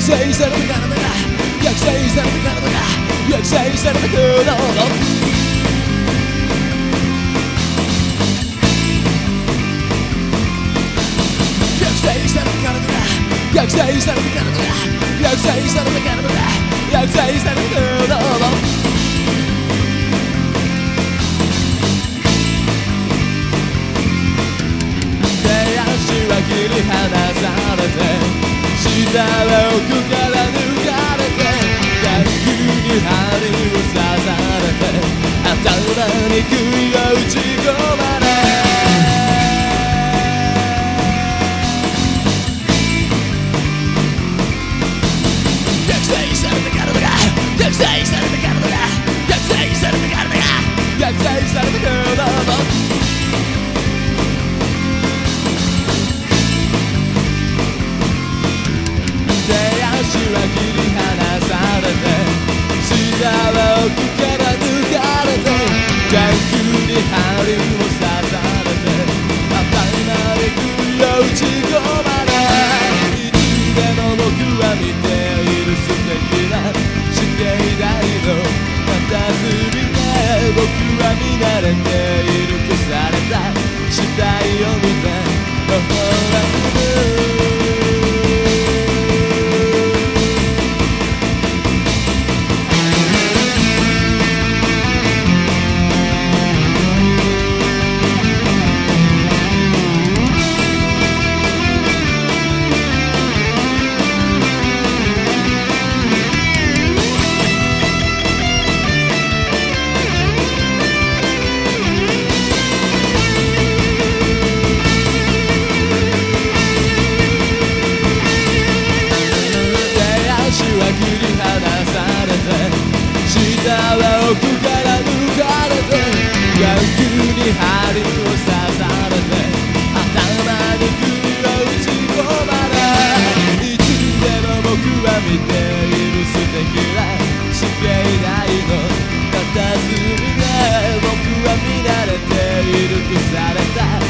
された体が抑制された行動抑制された体が抑制された体が抑制された体が抑制された行動は切り離されてしたら奥か切り離されて下は奥から抜かれて逆に針を刺されて頭に杭を打ち込まれいつでも僕は見ている素敵な死刑台の片隅で僕は見慣れては奥から抜かれて逆に針を刺されて頭に釘を打ち込まれいつでも僕は見ている素敵な死刑台の片隅で僕は見慣れている消された。